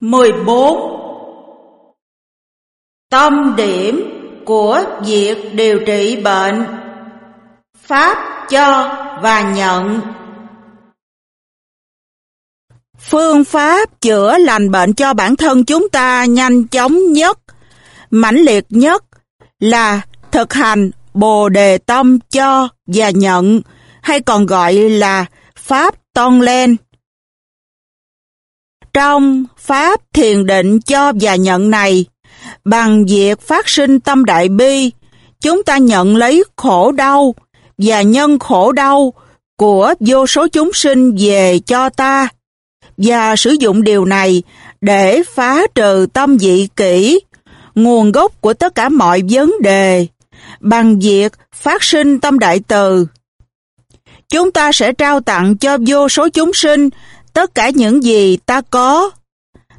14. Tâm điểm của việc điều trị bệnh Pháp cho và nhận Phương pháp chữa lành bệnh cho bản thân chúng ta nhanh chóng nhất, mãnh liệt nhất là thực hành Bồ Đề Tâm cho và nhận, hay còn gọi là Pháp Tôn Lên. Trong Pháp thiền định cho và nhận này, bằng việc phát sinh tâm đại bi, chúng ta nhận lấy khổ đau và nhân khổ đau của vô số chúng sinh về cho ta và sử dụng điều này để phá trừ tâm dị kỷ, nguồn gốc của tất cả mọi vấn đề, bằng việc phát sinh tâm đại từ. Chúng ta sẽ trao tặng cho vô số chúng sinh tất cả những gì ta có.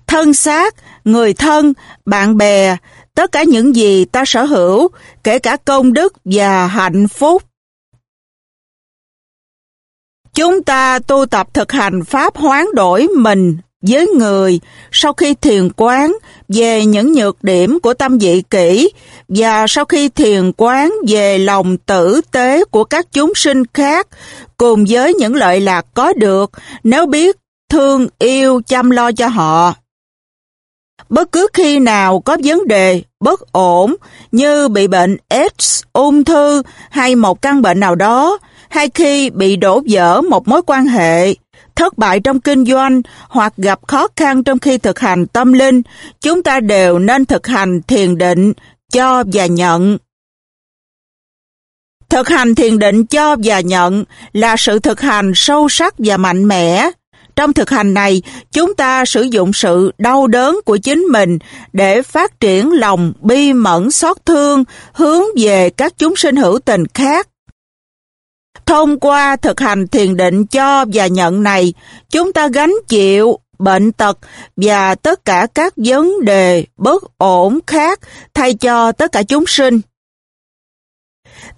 Thân xác, người thân, bạn bè, tất cả những gì ta sở hữu, kể cả công đức và hạnh phúc. Chúng ta tu tập thực hành pháp hoán đổi mình với người sau khi thiền quán về những nhược điểm của tâm dị kỷ và sau khi thiền quán về lòng tử tế của các chúng sinh khác cùng với những lợi lạc có được nếu biết thương yêu chăm lo cho họ. Bất cứ khi nào có vấn đề bất ổn như bị bệnh AIDS, ung thư hay một căn bệnh nào đó, hay khi bị đổ vỡ một mối quan hệ, thất bại trong kinh doanh hoặc gặp khó khăn trong khi thực hành tâm linh, chúng ta đều nên thực hành thiền định, cho và nhận. Thực hành thiền định cho và nhận là sự thực hành sâu sắc và mạnh mẽ. Trong thực hành này, chúng ta sử dụng sự đau đớn của chính mình để phát triển lòng bi mẫn xót thương hướng về các chúng sinh hữu tình khác. Thông qua thực hành thiền định cho và nhận này, chúng ta gánh chịu bệnh tật và tất cả các vấn đề bất ổn khác thay cho tất cả chúng sinh.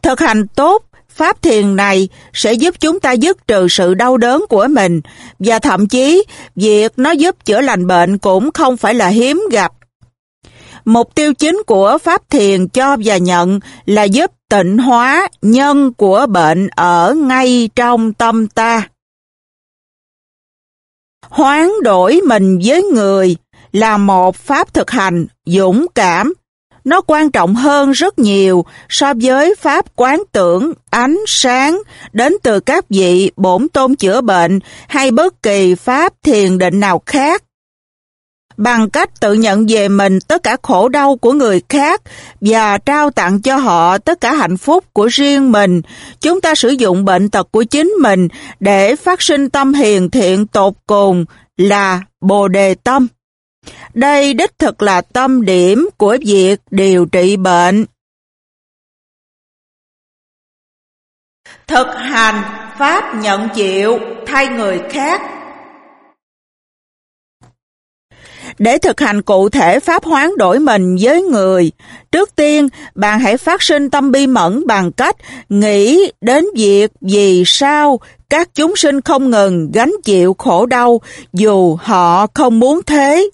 Thực hành tốt Pháp thiền này sẽ giúp chúng ta dứt trừ sự đau đớn của mình và thậm chí, việc nó giúp chữa lành bệnh cũng không phải là hiếm gặp. Mục tiêu chính của Pháp thiền cho và nhận là giúp tịnh hóa nhân của bệnh ở ngay trong tâm ta. Hoán đổi mình với người là một pháp thực hành dũng cảm. Nó quan trọng hơn rất nhiều so với pháp quán tưởng, ánh sáng đến từ các vị bổn tôn chữa bệnh hay bất kỳ pháp thiền định nào khác bằng cách tự nhận về mình tất cả khổ đau của người khác và trao tặng cho họ tất cả hạnh phúc của riêng mình. Chúng ta sử dụng bệnh tật của chính mình để phát sinh tâm hiền thiện tột cùng là Bồ Đề Tâm. Đây đích thực là tâm điểm của việc điều trị bệnh. Thực hành Pháp nhận chịu thay người khác Để thực hành cụ thể pháp hoán đổi mình với người, trước tiên bạn hãy phát sinh tâm bi mẫn bằng cách nghĩ đến việc vì sao các chúng sinh không ngừng gánh chịu khổ đau dù họ không muốn thế.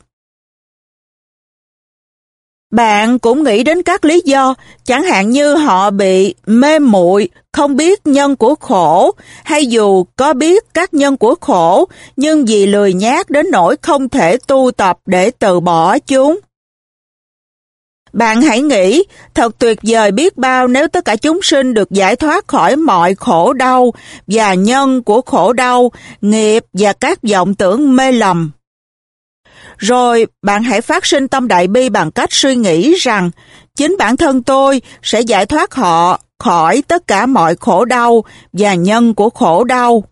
Bạn cũng nghĩ đến các lý do, chẳng hạn như họ bị mê muội, không biết nhân của khổ, hay dù có biết các nhân của khổ, nhưng vì lười nhát đến nỗi không thể tu tập để từ bỏ chúng. Bạn hãy nghĩ, thật tuyệt vời biết bao nếu tất cả chúng sinh được giải thoát khỏi mọi khổ đau và nhân của khổ đau, nghiệp và các vọng tưởng mê lầm. Rồi bạn hãy phát sinh tâm đại bi bằng cách suy nghĩ rằng chính bản thân tôi sẽ giải thoát họ khỏi tất cả mọi khổ đau và nhân của khổ đau.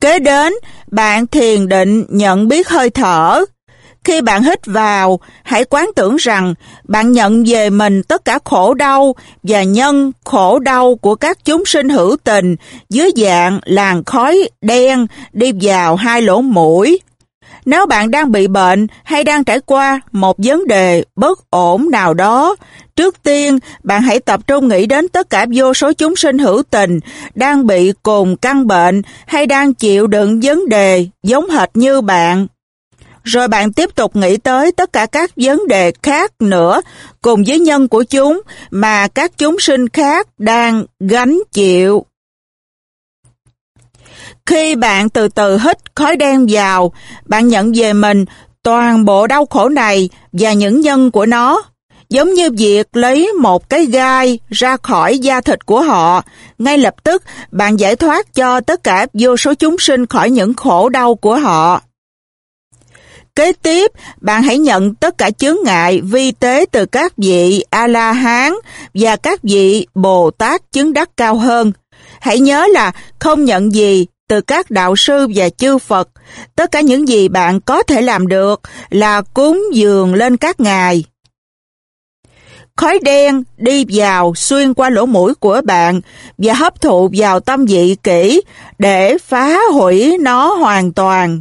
Kế đến, bạn thiền định nhận biết hơi thở. Khi bạn hít vào, hãy quán tưởng rằng bạn nhận về mình tất cả khổ đau và nhân khổ đau của các chúng sinh hữu tình dưới dạng làn khói đen đi vào hai lỗ mũi. Nếu bạn đang bị bệnh hay đang trải qua một vấn đề bất ổn nào đó, trước tiên bạn hãy tập trung nghĩ đến tất cả vô số chúng sinh hữu tình đang bị cùng căn bệnh hay đang chịu đựng vấn đề giống hệt như bạn. rồi bạn tiếp tục nghĩ tới tất cả các vấn đề khác nữa cùng với nhân của chúng mà các chúng sinh khác đang gánh chịu. Khi bạn từ từ hít khói đen vào, bạn nhận về mình toàn bộ đau khổ này và những nhân của nó, giống như việc lấy một cái gai ra khỏi da thịt của họ. Ngay lập tức, bạn giải thoát cho tất cả vô số chúng sinh khỏi những khổ đau của họ. Kế tiếp, bạn hãy nhận tất cả chướng ngại vi tế từ các vị A-la-hán và các vị Bồ Tát chứng đắc cao hơn. Hãy nhớ là không nhận gì từ các đạo sư và chư Phật. Tất cả những gì bạn có thể làm được là cúng dường lên các ngài. Khói đen đi vào xuyên qua lỗ mũi của bạn và hấp thụ vào tâm vị kỹ để phá hủy nó hoàn toàn.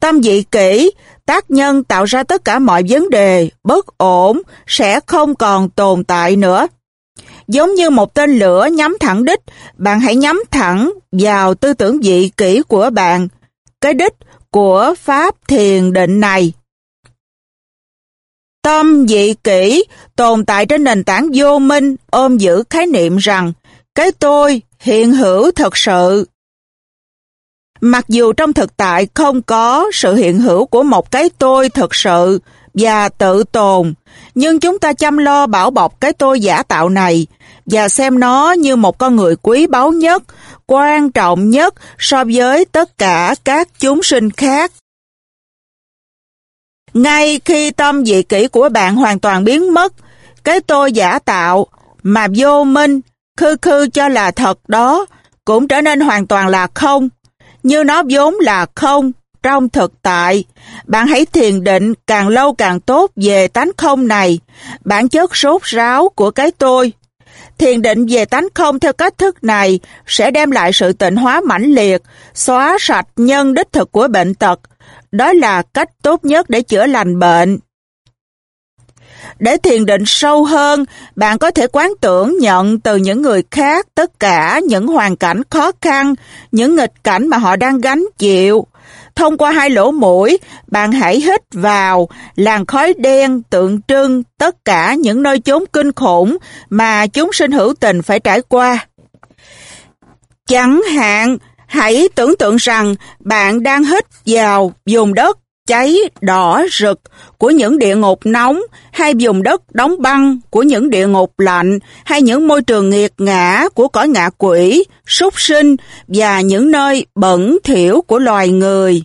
Tâm vị kỹ, tác nhân tạo ra tất cả mọi vấn đề bất ổn sẽ không còn tồn tại nữa. Giống như một tên lửa nhắm thẳng đích, bạn hãy nhắm thẳng vào tư tưởng vị kỹ của bạn. Cái đích của Pháp thiền định này. Tâm vị kỹ tồn tại trên nền tảng vô minh ôm giữ khái niệm rằng cái tôi hiện hữu thật sự. Mặc dù trong thực tại không có sự hiện hữu của một cái tôi thật sự và tự tồn, nhưng chúng ta chăm lo bảo bọc cái tôi giả tạo này và xem nó như một con người quý báu nhất, quan trọng nhất so với tất cả các chúng sinh khác. Ngay khi tâm dị kỷ của bạn hoàn toàn biến mất, cái tôi giả tạo mà vô minh, khư khư cho là thật đó, cũng trở nên hoàn toàn là không, như nó vốn là không trong thực tại. Bạn hãy thiền định càng lâu càng tốt về tánh không này, bản chất sốt ráo của cái tôi. Thiền định về tánh không theo cách thức này sẽ đem lại sự tịnh hóa mãnh liệt, xóa sạch nhân đích thực của bệnh tật. Đó là cách tốt nhất để chữa lành bệnh. Để thiền định sâu hơn, bạn có thể quán tưởng nhận từ những người khác tất cả những hoàn cảnh khó khăn, những nghịch cảnh mà họ đang gánh chịu. Thông qua hai lỗ mũi, bạn hãy hít vào làn khói đen tượng trưng tất cả những nơi chốn kinh khủng mà chúng sinh hữu tình phải trải qua. Chẳng hạn, hãy tưởng tượng rằng bạn đang hít vào vùng đất cháy đỏ rực của những địa ngục nóng hay vùng đất đóng băng của những địa ngục lạnh hay những môi trường nghiệt ngã của cõi ngạ quỷ, súc sinh và những nơi bẩn thỉu của loài người.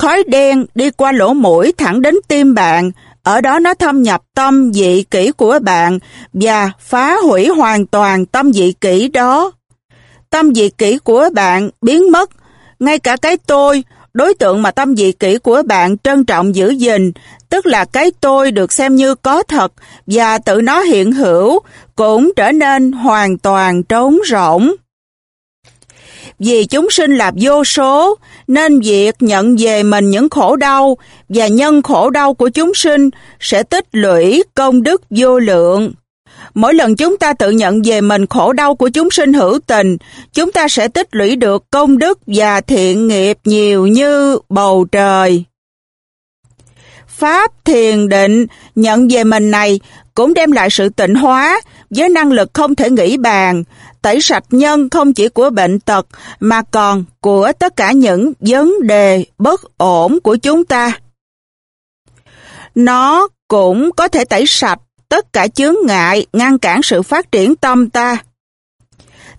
Khói đen đi qua lỗ mũi thẳng đến tim bạn, ở đó nó thâm nhập tâm dị kỷ của bạn và phá hủy hoàn toàn tâm dị kỷ đó. Tâm dị kỷ của bạn biến mất, ngay cả cái tôi, đối tượng mà tâm dị kỷ của bạn trân trọng giữ gìn, tức là cái tôi được xem như có thật và tự nó hiện hữu, cũng trở nên hoàn toàn trống rỗng. Vì chúng sinh là vô số, nên việc nhận về mình những khổ đau và nhân khổ đau của chúng sinh sẽ tích lũy công đức vô lượng. Mỗi lần chúng ta tự nhận về mình khổ đau của chúng sinh hữu tình, chúng ta sẽ tích lũy được công đức và thiện nghiệp nhiều như bầu trời. Pháp thiền định nhận về mình này cũng đem lại sự tịnh hóa với năng lực không thể nghĩ bàn, tẩy sạch nhân không chỉ của bệnh tật, mà còn của tất cả những vấn đề bất ổn của chúng ta. Nó cũng có thể tẩy sạch tất cả chướng ngại ngăn cản sự phát triển tâm ta.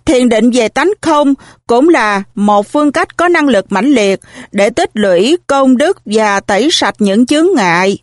Thiền định về tánh không cũng là một phương cách có năng lực mãnh liệt để tích lũy công đức và tẩy sạch những chướng ngại.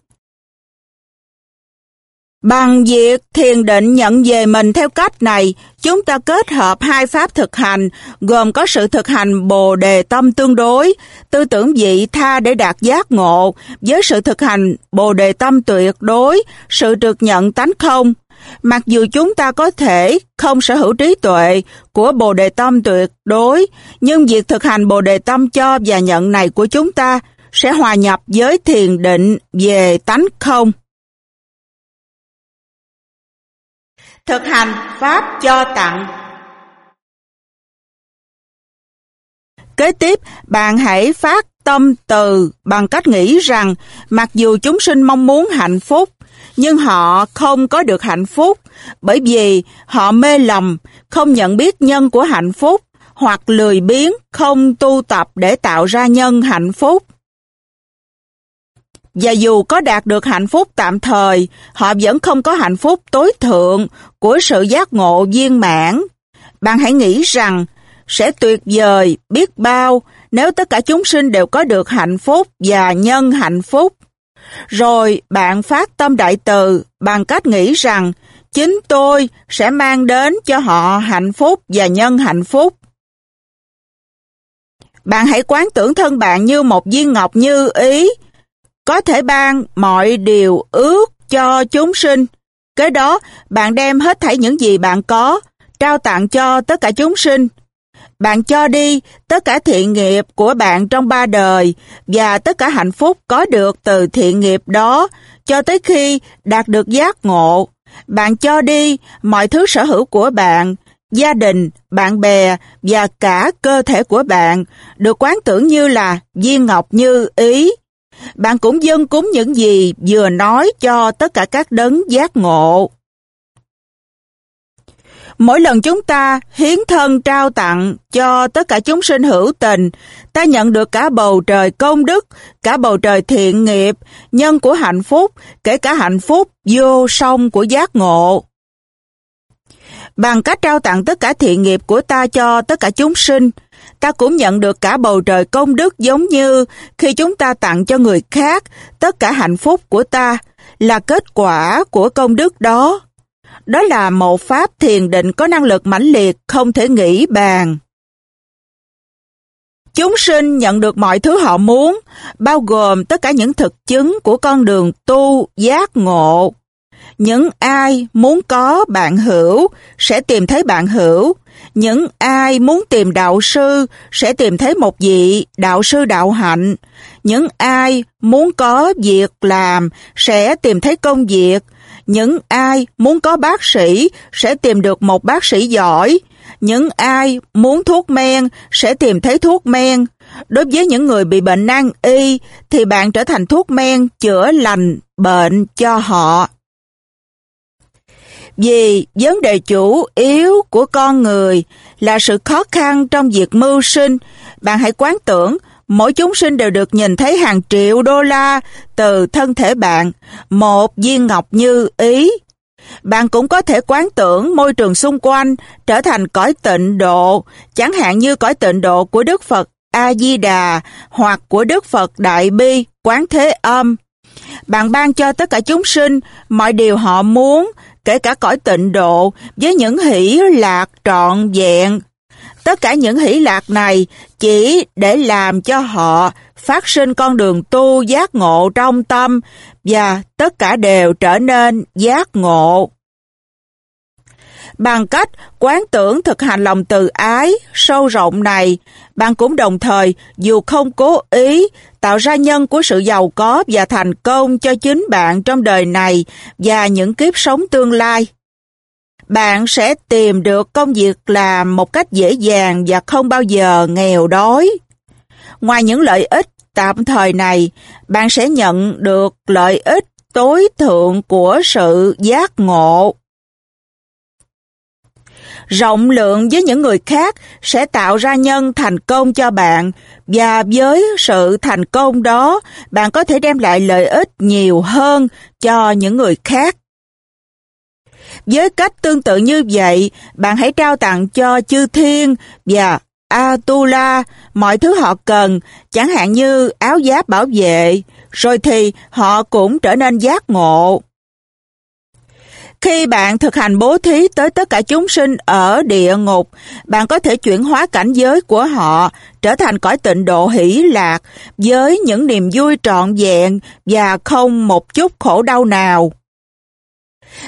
Bằng việc thiền định nhận về mình theo cách này, chúng ta kết hợp hai pháp thực hành, gồm có sự thực hành bồ đề tâm tương đối, tư tưởng vị tha để đạt giác ngộ, với sự thực hành bồ đề tâm tuyệt đối, sự được nhận tánh không. Mặc dù chúng ta có thể không sở hữu trí tuệ của bồ đề tâm tuyệt đối, nhưng việc thực hành bồ đề tâm cho và nhận này của chúng ta sẽ hòa nhập với thiền định về tánh không. Thực hành Pháp cho tặng Kế tiếp, bạn hãy phát tâm từ bằng cách nghĩ rằng mặc dù chúng sinh mong muốn hạnh phúc, nhưng họ không có được hạnh phúc bởi vì họ mê lầm, không nhận biết nhân của hạnh phúc hoặc lười biếng không tu tập để tạo ra nhân hạnh phúc. Và dù có đạt được hạnh phúc tạm thời, họ vẫn không có hạnh phúc tối thượng của sự giác ngộ viên mãn. Bạn hãy nghĩ rằng sẽ tuyệt vời biết bao nếu tất cả chúng sinh đều có được hạnh phúc và nhân hạnh phúc. Rồi bạn phát tâm đại từ bằng cách nghĩ rằng chính tôi sẽ mang đến cho họ hạnh phúc và nhân hạnh phúc. Bạn hãy quán tưởng thân bạn như một viên ngọc như ý, có thể ban mọi điều ước cho chúng sinh. Kế đó, bạn đem hết thảy những gì bạn có, trao tặng cho tất cả chúng sinh. Bạn cho đi tất cả thiện nghiệp của bạn trong ba đời và tất cả hạnh phúc có được từ thiện nghiệp đó cho tới khi đạt được giác ngộ. Bạn cho đi mọi thứ sở hữu của bạn, gia đình, bạn bè và cả cơ thể của bạn được quán tưởng như là viên ngọc như ý. Bạn cũng dâng cúng những gì vừa nói cho tất cả các đấng giác ngộ. Mỗi lần chúng ta hiến thân trao tặng cho tất cả chúng sinh hữu tình, ta nhận được cả bầu trời công đức, cả bầu trời thiện nghiệp, nhân của hạnh phúc, kể cả hạnh phúc vô song của giác ngộ. Bằng cách trao tặng tất cả thiện nghiệp của ta cho tất cả chúng sinh, ta cũng nhận được cả bầu trời công đức giống như khi chúng ta tặng cho người khác tất cả hạnh phúc của ta là kết quả của công đức đó. Đó là một pháp thiền định có năng lực mãnh liệt không thể nghĩ bàn. Chúng sinh nhận được mọi thứ họ muốn, bao gồm tất cả những thực chứng của con đường tu, giác ngộ. Những ai muốn có bạn hữu sẽ tìm thấy bạn hữu. Những ai muốn tìm đạo sư sẽ tìm thấy một vị đạo sư đạo hạnh. Những ai muốn có việc làm sẽ tìm thấy công việc. Những ai muốn có bác sĩ sẽ tìm được một bác sĩ giỏi. Những ai muốn thuốc men sẽ tìm thấy thuốc men. Đối với những người bị bệnh nan y, thì bạn trở thành thuốc men chữa lành, bệnh cho họ. Vì vấn đề chủ yếu của con người là sự khó khăn trong việc mưu sinh, bạn hãy quán tưởng mỗi chúng sinh đều được nhìn thấy hàng triệu đô la từ thân thể bạn, một viên ngọc như ý. Bạn cũng có thể quán tưởng môi trường xung quanh trở thành cõi tịnh độ, chẳng hạn như cõi tịnh độ của Đức Phật A-di-đà hoặc của Đức Phật Đại Bi, Quán Thế Âm. Bạn ban cho tất cả chúng sinh mọi điều họ muốn, kể cả cõi tịnh độ, với những hỷ lạc trọn vẹn. Tất cả những hỷ lạc này chỉ để làm cho họ phát sinh con đường tu giác ngộ trong tâm và tất cả đều trở nên giác ngộ. Bằng cách quán tưởng thực hành lòng từ ái sâu rộng này, bạn cũng đồng thời dù không cố ý tạo ra nhân của sự giàu có và thành công cho chính bạn trong đời này và những kiếp sống tương lai. Bạn sẽ tìm được công việc làm một cách dễ dàng và không bao giờ nghèo đói. Ngoài những lợi ích tạm thời này, bạn sẽ nhận được lợi ích tối thượng của sự giác ngộ rộng lượng với những người khác sẽ tạo ra nhân thành công cho bạn và với sự thành công đó, bạn có thể đem lại lợi ích nhiều hơn cho những người khác. Với cách tương tự như vậy, bạn hãy trao tặng cho chư thiên và Atula mọi thứ họ cần, chẳng hạn như áo giáp bảo vệ, rồi thì họ cũng trở nên giác ngộ. Khi bạn thực hành bố thí tới tất cả chúng sinh ở địa ngục, bạn có thể chuyển hóa cảnh giới của họ trở thành cõi tịnh độ hỷ lạc với những niềm vui trọn vẹn và không một chút khổ đau nào.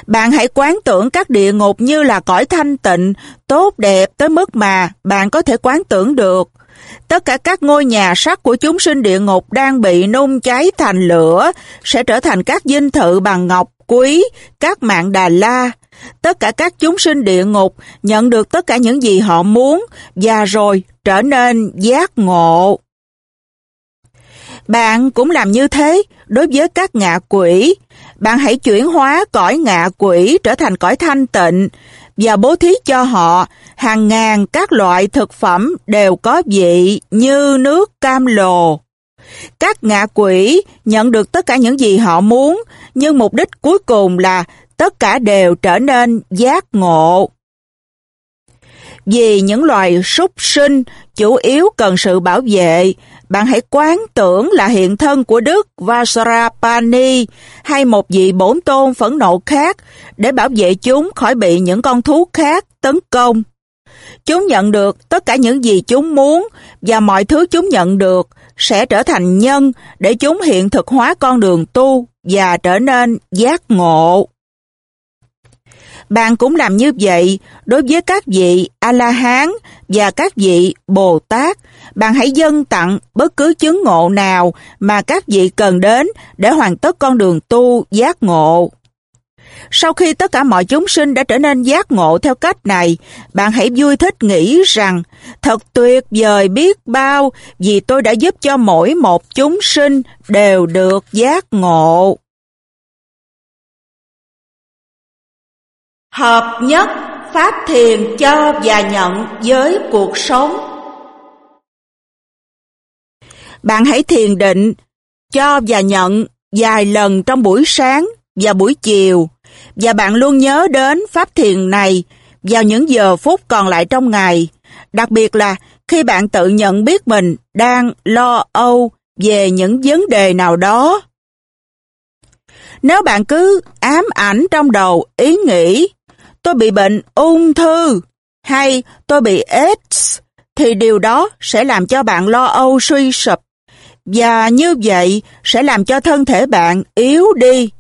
Bạn hãy quán tưởng các địa ngục như là cõi thanh tịnh, tốt đẹp tới mức mà bạn có thể quán tưởng được. Tất cả các ngôi nhà sắt của chúng sinh địa ngục đang bị nung cháy thành lửa sẽ trở thành các dinh thự bằng ngọc quý, các mạng Đà La. Tất cả các chúng sinh địa ngục nhận được tất cả những gì họ muốn và rồi trở nên giác ngộ. Bạn cũng làm như thế đối với các ngạ quỷ. Bạn hãy chuyển hóa cõi ngạ quỷ trở thành cõi thanh tịnh và bố thí cho họ hàng ngàn các loại thực phẩm đều có vị như nước cam lồ. Các ngạ quỷ nhận được tất cả những gì họ muốn, nhưng mục đích cuối cùng là tất cả đều trở nên giác ngộ. Vì những loài súc sinh chủ yếu cần sự bảo vệ, bạn hãy quán tưởng là hiện thân của Đức Vajrapani hay một vị bổn tôn phẫn nộ khác để bảo vệ chúng khỏi bị những con thú khác tấn công. Chúng nhận được tất cả những gì chúng muốn và mọi thứ chúng nhận được sẽ trở thành nhân để chúng hiện thực hóa con đường tu và trở nên giác ngộ. Bạn cũng làm như vậy đối với các vị A-la-hán và các vị Bồ-Tát. Bạn hãy dâng tặng bất cứ chứng ngộ nào mà các vị cần đến để hoàn tất con đường tu giác ngộ. Sau khi tất cả mọi chúng sinh đã trở nên giác ngộ theo cách này, bạn hãy vui thích nghĩ rằng thật tuyệt vời biết bao vì tôi đã giúp cho mỗi một chúng sinh đều được giác ngộ. Hợp nhất Pháp thiền cho và nhận với cuộc sống Bạn hãy thiền định, cho và nhận vài lần trong buổi sáng và buổi chiều và bạn luôn nhớ đến pháp thiền này vào những giờ phút còn lại trong ngày, đặc biệt là khi bạn tự nhận biết mình đang lo âu về những vấn đề nào đó. Nếu bạn cứ ám ảnh trong đầu ý nghĩ tôi bị bệnh ung thư hay tôi bị AIDS thì điều đó sẽ làm cho bạn lo âu suy sụp. Và như vậy sẽ làm cho thân thể bạn yếu đi.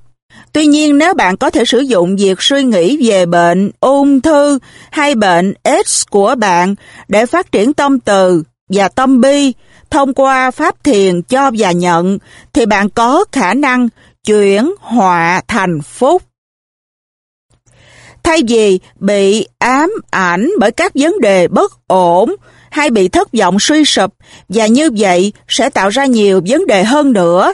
Tuy nhiên, nếu bạn có thể sử dụng việc suy nghĩ về bệnh, ung thư hay bệnh AIDS của bạn để phát triển tâm từ và tâm bi thông qua pháp thiền cho và nhận, thì bạn có khả năng chuyển họa thành phúc. Thay vì bị ám ảnh bởi các vấn đề bất ổn hay bị thất vọng suy sụp, và như vậy sẽ tạo ra nhiều vấn đề hơn nữa.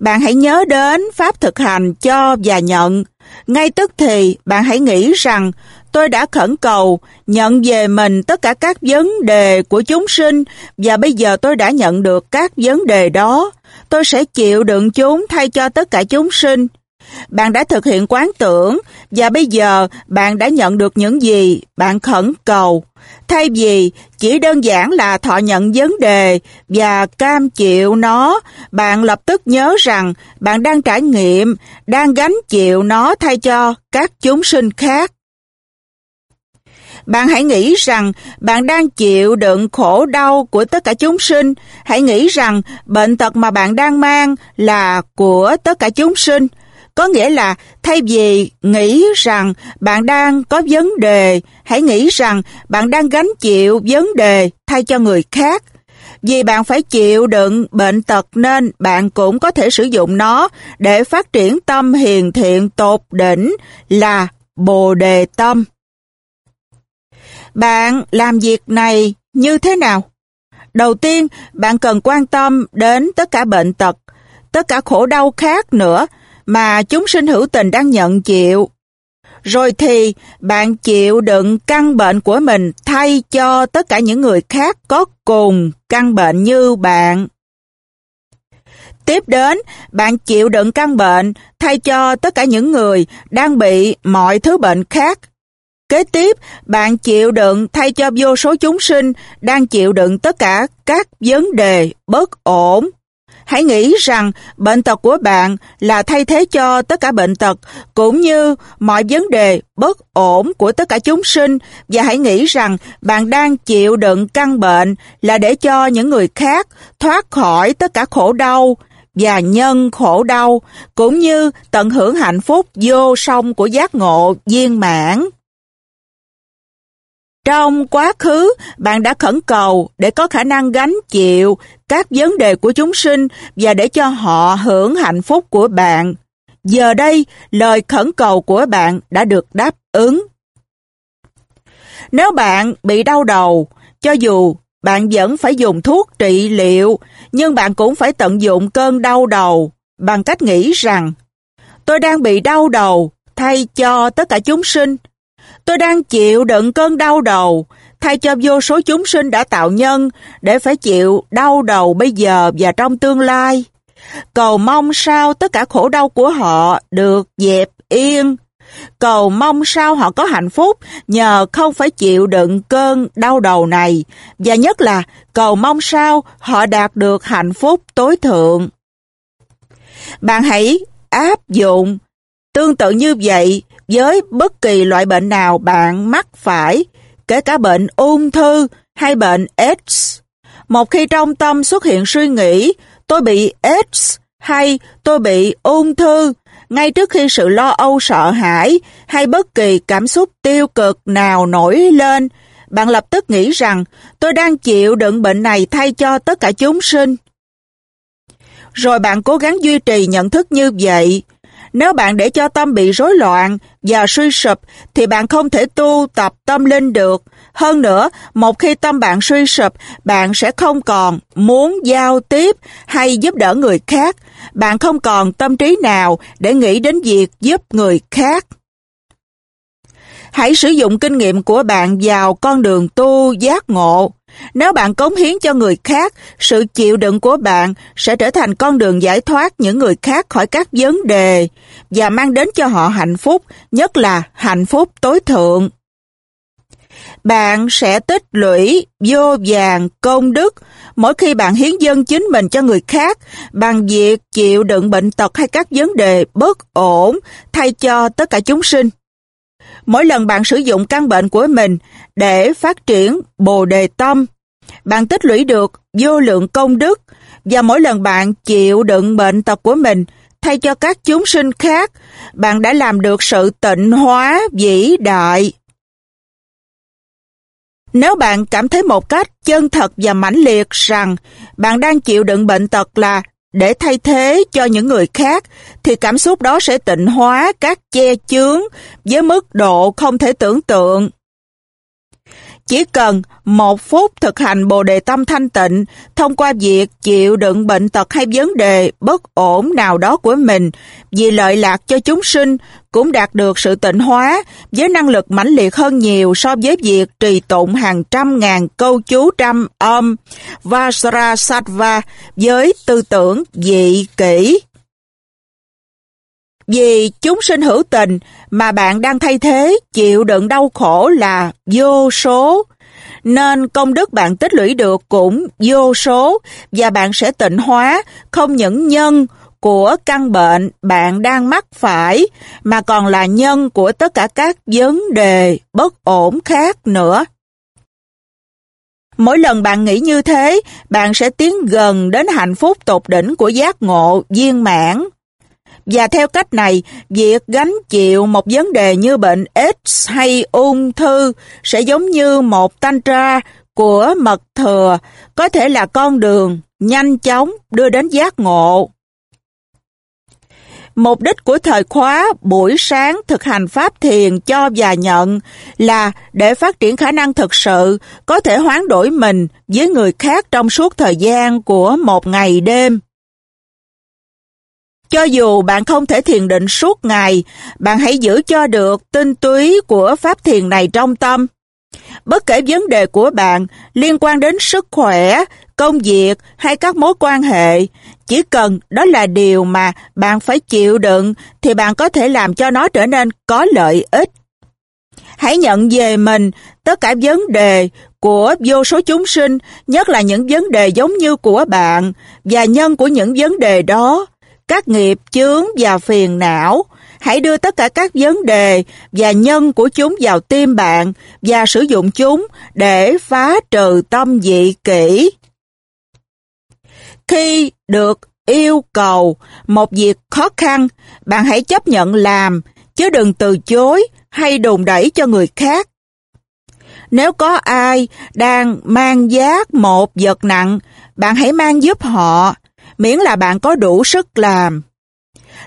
Bạn hãy nhớ đến pháp thực hành cho và nhận. Ngay tức thì, bạn hãy nghĩ rằng, tôi đã khẩn cầu nhận về mình tất cả các vấn đề của chúng sinh, và bây giờ tôi đã nhận được các vấn đề đó. Tôi sẽ chịu đựng chúng thay cho tất cả chúng sinh. Bạn đã thực hiện quán tưởng, và bây giờ bạn đã nhận được những gì bạn khẩn cầu. Thay vì chỉ đơn giản là thọ nhận vấn đề và cam chịu nó, bạn lập tức nhớ rằng bạn đang trải nghiệm, đang gánh chịu nó thay cho các chúng sinh khác. Bạn hãy nghĩ rằng bạn đang chịu đựng khổ đau của tất cả chúng sinh. Hãy nghĩ rằng bệnh tật mà bạn đang mang là của tất cả chúng sinh. Có nghĩa là thay vì nghĩ rằng bạn đang có vấn đề, hãy nghĩ rằng bạn đang gánh chịu vấn đề thay cho người khác. Vì bạn phải chịu đựng bệnh tật nên bạn cũng có thể sử dụng nó để phát triển tâm hiền thiện tột đỉnh là Bồ Đề Tâm. Bạn làm việc này như thế nào? Đầu tiên, bạn cần quan tâm đến tất cả bệnh tật, tất cả khổ đau khác nữa mà chúng sinh hữu tình đang nhận chịu. Rồi thì bạn chịu đựng căn bệnh của mình thay cho tất cả những người khác có cùng căn bệnh như bạn. Tiếp đến, bạn chịu đựng căn bệnh thay cho tất cả những người đang bị mọi thứ bệnh khác. Kế tiếp, bạn chịu đựng thay cho vô số chúng sinh đang chịu đựng tất cả các vấn đề bất ổn Hãy nghĩ rằng bệnh tật của bạn là thay thế cho tất cả bệnh tật, cũng như mọi vấn đề bất ổn của tất cả chúng sinh và hãy nghĩ rằng bạn đang chịu đựng căn bệnh là để cho những người khác thoát khỏi tất cả khổ đau và nhân khổ đau, cũng như tận hưởng hạnh phúc vô song của giác ngộ viên mãn. Trong quá khứ, bạn đã khẩn cầu để có khả năng gánh chịu các vấn đề của chúng sinh và để cho họ hưởng hạnh phúc của bạn. Giờ đây, lời khẩn cầu của bạn đã được đáp ứng. Nếu bạn bị đau đầu, cho dù bạn vẫn phải dùng thuốc trị liệu, nhưng bạn cũng phải tận dụng cơn đau đầu bằng cách nghĩ rằng tôi đang bị đau đầu thay cho tất cả chúng sinh. Tôi đang chịu đựng cơn đau đầu thay cho vô số chúng sinh đã tạo nhân, để phải chịu đau đầu bây giờ và trong tương lai. Cầu mong sao tất cả khổ đau của họ được dẹp yên. Cầu mong sao họ có hạnh phúc nhờ không phải chịu đựng cơn đau đầu này. Và nhất là, cầu mong sao họ đạt được hạnh phúc tối thượng. Bạn hãy áp dụng tương tự như vậy với bất kỳ loại bệnh nào bạn mắc phải, kể cả bệnh ung thư hay bệnh AIDS. Một khi trong tâm xuất hiện suy nghĩ tôi bị AIDS hay tôi bị ung thư, ngay trước khi sự lo âu sợ hãi hay bất kỳ cảm xúc tiêu cực nào nổi lên, bạn lập tức nghĩ rằng tôi đang chịu đựng bệnh này thay cho tất cả chúng sinh. Rồi bạn cố gắng duy trì nhận thức như vậy. Nếu bạn để cho tâm bị rối loạn và suy sụp thì bạn không thể tu tập tâm linh được hơn nữa, một khi tâm bạn suy sụp, bạn sẽ không còn muốn giao tiếp hay giúp đỡ người khác. Bạn không còn tâm trí nào để nghĩ đến việc giúp người khác. Hãy sử dụng kinh nghiệm của bạn vào con đường tu giác ngộ. Nếu bạn cống hiến cho người khác, sự chịu đựng của bạn sẽ trở thành con đường giải thoát những người khác khỏi các vấn đề và mang đến cho họ hạnh phúc, nhất là hạnh phúc tối thượng bạn sẽ tích lũy vô vàng công đức mỗi khi bạn hiến dân chính mình cho người khác bằng việc chịu đựng bệnh tật hay các vấn đề bất ổn thay cho tất cả chúng sinh. Mỗi lần bạn sử dụng căn bệnh của mình để phát triển bồ đề tâm, bạn tích lũy được vô lượng công đức và mỗi lần bạn chịu đựng bệnh tật của mình thay cho các chúng sinh khác, bạn đã làm được sự tịnh hóa vĩ đại. Nếu bạn cảm thấy một cách chân thật và mãnh liệt rằng bạn đang chịu đựng bệnh tật là để thay thế cho những người khác, thì cảm xúc đó sẽ tịnh hóa các che chướng với mức độ không thể tưởng tượng. Chỉ cần một phút thực hành Bồ Đề Tâm thanh tịnh, thông qua việc chịu đựng bệnh tật hay vấn đề bất ổn nào đó của mình, vì lợi lạc cho chúng sinh, cũng đạt được sự tịnh hóa với năng lực mãnh liệt hơn nhiều so với việc trì tụng hàng trăm ngàn câu chú trăm âm Vajrasattva với tư tưởng dị kỷ. Vì chúng sinh hữu tình mà bạn đang thay thế chịu đựng đau khổ là vô số, nên công đức bạn tích lũy được cũng vô số và bạn sẽ tịnh hóa không những nhân của căn bệnh bạn đang mắc phải mà còn là nhân của tất cả các vấn đề bất ổn khác nữa. Mỗi lần bạn nghĩ như thế, bạn sẽ tiến gần đến hạnh phúc tột đỉnh của giác ngộ viên mãn. Và theo cách này, việc gánh chịu một vấn đề như bệnh AIDS hay ung thư sẽ giống như một tanh tra của mật thừa, có thể là con đường nhanh chóng đưa đến giác ngộ. Mục đích của thời khóa buổi sáng thực hành pháp thiền cho và nhận là để phát triển khả năng thực sự có thể hoán đổi mình với người khác trong suốt thời gian của một ngày đêm. Cho dù bạn không thể thiền định suốt ngày, bạn hãy giữ cho được tinh túy của pháp thiền này trong tâm. Bất kể vấn đề của bạn liên quan đến sức khỏe, công việc hay các mối quan hệ, chỉ cần đó là điều mà bạn phải chịu đựng thì bạn có thể làm cho nó trở nên có lợi ích. Hãy nhận về mình tất cả vấn đề của vô số chúng sinh, nhất là những vấn đề giống như của bạn và nhân của những vấn đề đó các nghiệp chướng và phiền não. Hãy đưa tất cả các vấn đề và nhân của chúng vào tim bạn và sử dụng chúng để phá trừ tâm dị kỷ. Khi được yêu cầu một việc khó khăn, bạn hãy chấp nhận làm, chứ đừng từ chối hay đùn đẩy cho người khác. Nếu có ai đang mang giác một vật nặng, bạn hãy mang giúp họ, miễn là bạn có đủ sức làm.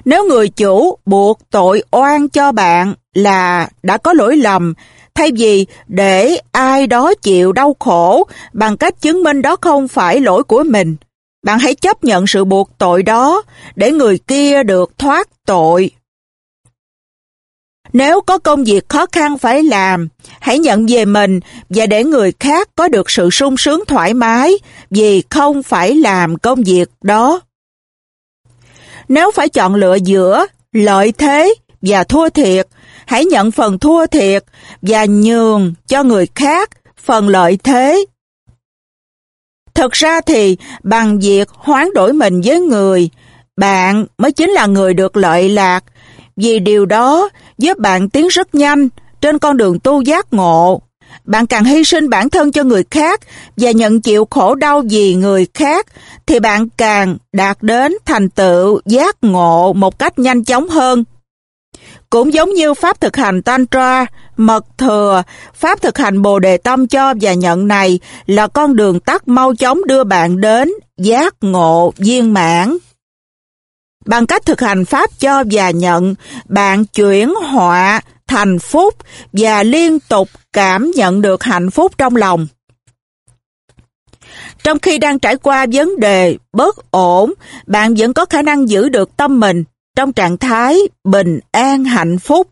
Nếu người chủ buộc tội oan cho bạn là đã có lỗi lầm, thay vì để ai đó chịu đau khổ bằng cách chứng minh đó không phải lỗi của mình, bạn hãy chấp nhận sự buộc tội đó để người kia được thoát tội. Nếu có công việc khó khăn phải làm, hãy nhận về mình và để người khác có được sự sung sướng thoải mái vì không phải làm công việc đó. Nếu phải chọn lựa giữa lợi thế và thua thiệt, hãy nhận phần thua thiệt và nhường cho người khác phần lợi thế. Thực ra thì bằng việc hoán đổi mình với người, bạn mới chính là người được lợi lạc, vì điều đó giúp bạn tiến rất nhanh trên con đường tu giác ngộ. Bạn càng hy sinh bản thân cho người khác và nhận chịu khổ đau vì người khác, thì bạn càng đạt đến thành tựu giác ngộ một cách nhanh chóng hơn. Cũng giống như Pháp thực hành Tantra, mật thừa, Pháp thực hành Bồ Đề Tâm cho và nhận này là con đường tắt mau chóng đưa bạn đến giác ngộ viên mãn. Bằng cách thực hành Pháp cho và nhận, bạn chuyển họa thành phúc và liên tục cảm nhận được hạnh phúc trong lòng. Trong khi đang trải qua vấn đề bất ổn, bạn vẫn có khả năng giữ được tâm mình trong trạng thái bình an hạnh phúc.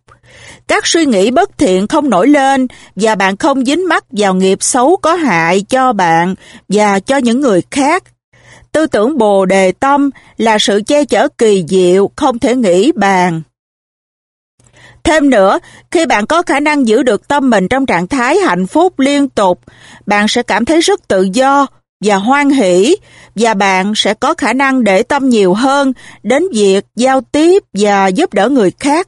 Các suy nghĩ bất thiện không nổi lên và bạn không dính mắc vào nghiệp xấu có hại cho bạn và cho những người khác. Tư tưởng Bồ Đề Tâm là sự che chở kỳ diệu không thể nghĩ bàn. Thêm nữa, khi bạn có khả năng giữ được tâm mình trong trạng thái hạnh phúc liên tục, bạn sẽ cảm thấy rất tự do và hoan hỷ và bạn sẽ có khả năng để tâm nhiều hơn đến việc giao tiếp và giúp đỡ người khác.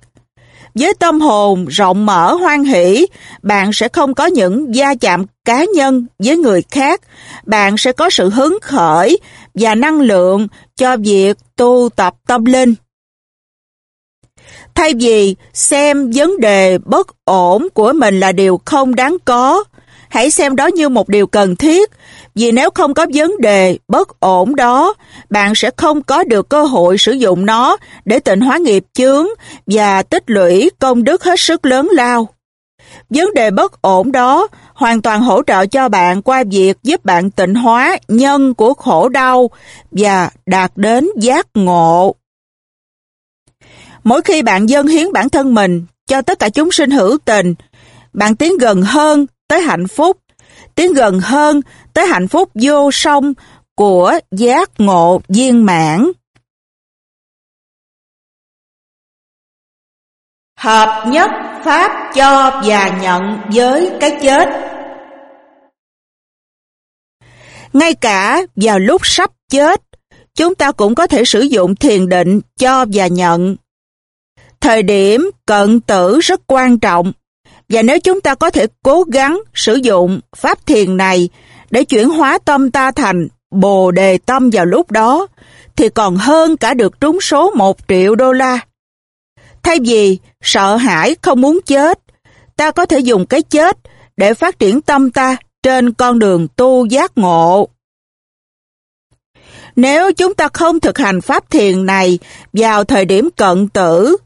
Với tâm hồn rộng mở hoan hỷ, bạn sẽ không có những gia chạm cá nhân với người khác. Bạn sẽ có sự hứng khởi và năng lượng cho việc tu tập tâm linh. Thay vì xem vấn đề bất ổn của mình là điều không đáng có, hãy xem đó như một điều cần thiết, vì nếu không có vấn đề bất ổn đó, bạn sẽ không có được cơ hội sử dụng nó để tịnh hóa nghiệp chướng và tích lũy công đức hết sức lớn lao. Vấn đề bất ổn đó hoàn toàn hỗ trợ cho bạn qua việc giúp bạn tịnh hóa nhân của khổ đau và đạt đến giác ngộ. Mỗi khi bạn dâng hiến bản thân mình cho tất cả chúng sinh hữu tình, bạn tiến gần hơn tới hạnh phúc, tiến gần hơn tới hạnh phúc vô song của giác ngộ viên mãn. Hợp nhất Pháp cho và nhận với cái chết Ngay cả vào lúc sắp chết, chúng ta cũng có thể sử dụng thiền định cho và nhận. Thời điểm cận tử rất quan trọng, và nếu chúng ta có thể cố gắng sử dụng pháp thiền này để chuyển hóa tâm ta thành bồ đề tâm vào lúc đó, thì còn hơn cả được trúng số một triệu đô la. Thay vì sợ hãi không muốn chết, ta có thể dùng cái chết để phát triển tâm ta trên con đường tu giác ngộ. Nếu chúng ta không thực hành pháp thiền này vào thời điểm cận tử,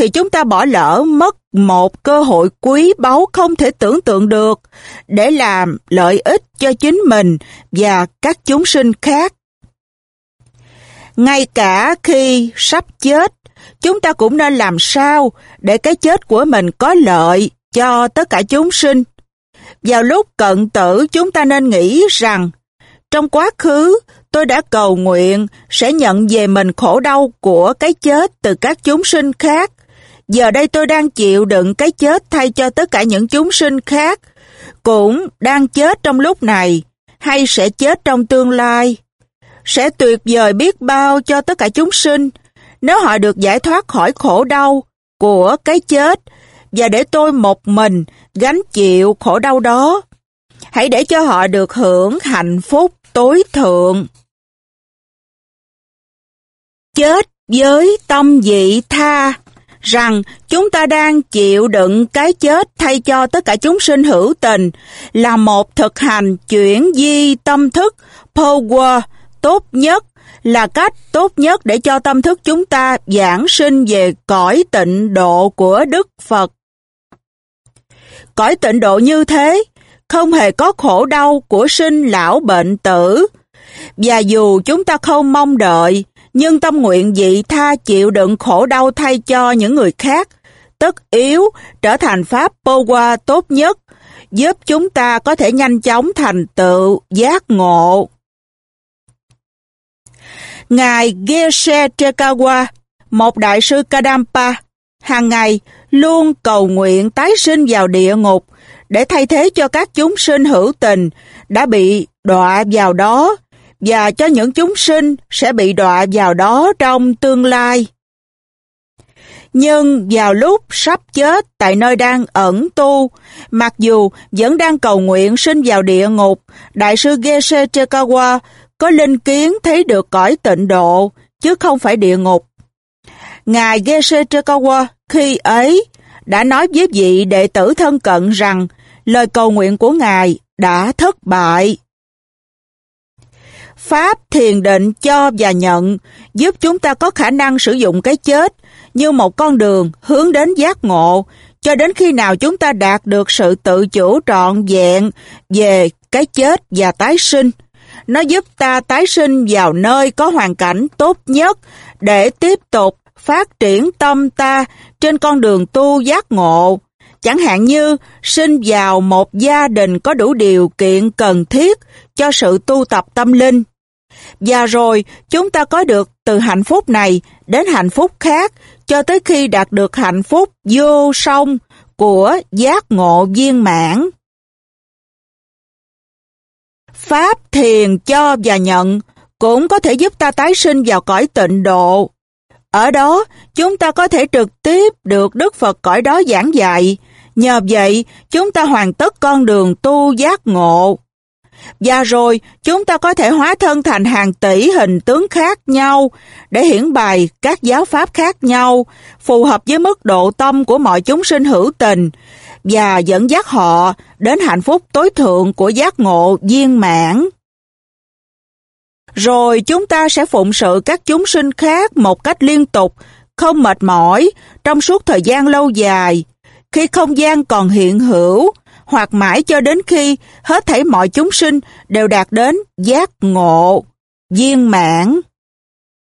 thì chúng ta bỏ lỡ mất một cơ hội quý báu không thể tưởng tượng được để làm lợi ích cho chính mình và các chúng sinh khác. Ngay cả khi sắp chết, chúng ta cũng nên làm sao để cái chết của mình có lợi cho tất cả chúng sinh. Vào lúc cận tử chúng ta nên nghĩ rằng trong quá khứ tôi đã cầu nguyện sẽ nhận về mình khổ đau của cái chết từ các chúng sinh khác Giờ đây tôi đang chịu đựng cái chết thay cho tất cả những chúng sinh khác, cũng đang chết trong lúc này, hay sẽ chết trong tương lai. Sẽ tuyệt vời biết bao cho tất cả chúng sinh, nếu họ được giải thoát khỏi khổ đau của cái chết, và để tôi một mình gánh chịu khổ đau đó. Hãy để cho họ được hưởng hạnh phúc tối thượng. Chết với tâm dị tha rằng chúng ta đang chịu đựng cái chết thay cho tất cả chúng sinh hữu tình là một thực hành chuyển di tâm thức power tốt nhất là cách tốt nhất để cho tâm thức chúng ta giảng sinh về cõi tịnh độ của Đức Phật. Cõi tịnh độ như thế, không hề có khổ đau của sinh lão bệnh tử. Và dù chúng ta không mong đợi, nhưng tâm nguyện dị tha chịu đựng khổ đau thay cho những người khác, tất yếu trở thành pháp Powa tốt nhất, giúp chúng ta có thể nhanh chóng thành tựu giác ngộ. Ngài Geshe Trekawa, một đại sư Kadampa, hàng ngày luôn cầu nguyện tái sinh vào địa ngục để thay thế cho các chúng sinh hữu tình đã bị đọa vào đó và cho những chúng sinh sẽ bị đọa vào đó trong tương lai. Nhưng vào lúc sắp chết tại nơi đang ẩn tu, mặc dù vẫn đang cầu nguyện sinh vào địa ngục, Đại sư Geshe Chekawa có linh kiến thấy được cõi tịnh độ, chứ không phải địa ngục. Ngài Geshe Chekawa khi ấy đã nói với vị đệ tử thân cận rằng lời cầu nguyện của Ngài đã thất bại. Pháp thiền định cho và nhận, giúp chúng ta có khả năng sử dụng cái chết như một con đường hướng đến giác ngộ cho đến khi nào chúng ta đạt được sự tự chủ trọn vẹn về cái chết và tái sinh. Nó giúp ta tái sinh vào nơi có hoàn cảnh tốt nhất để tiếp tục phát triển tâm ta trên con đường tu giác ngộ. Chẳng hạn như, sinh vào một gia đình có đủ điều kiện cần thiết cho sự tu tập tâm linh. Và rồi chúng ta có được từ hạnh phúc này đến hạnh phúc khác cho tới khi đạt được hạnh phúc vô song của giác ngộ viên mãn. Pháp thiền cho và nhận cũng có thể giúp ta tái sinh vào cõi tịnh độ. Ở đó, chúng ta có thể trực tiếp được Đức Phật cõi đó giảng dạy. Nhờ vậy, chúng ta hoàn tất con đường tu giác ngộ. Và rồi, chúng ta có thể hóa thân thành hàng tỷ hình tướng khác nhau để hiển bày các giáo pháp khác nhau, phù hợp với mức độ tâm của mọi chúng sinh hữu tình và dẫn dắt họ đến hạnh phúc tối thượng của giác ngộ viên mãn. Rồi chúng ta sẽ phụng sự các chúng sinh khác một cách liên tục, không mệt mỏi, trong suốt thời gian lâu dài. Khi không gian còn hiện hữu, hoặc mãi cho đến khi hết thảy mọi chúng sinh đều đạt đến giác ngộ, viên mãn.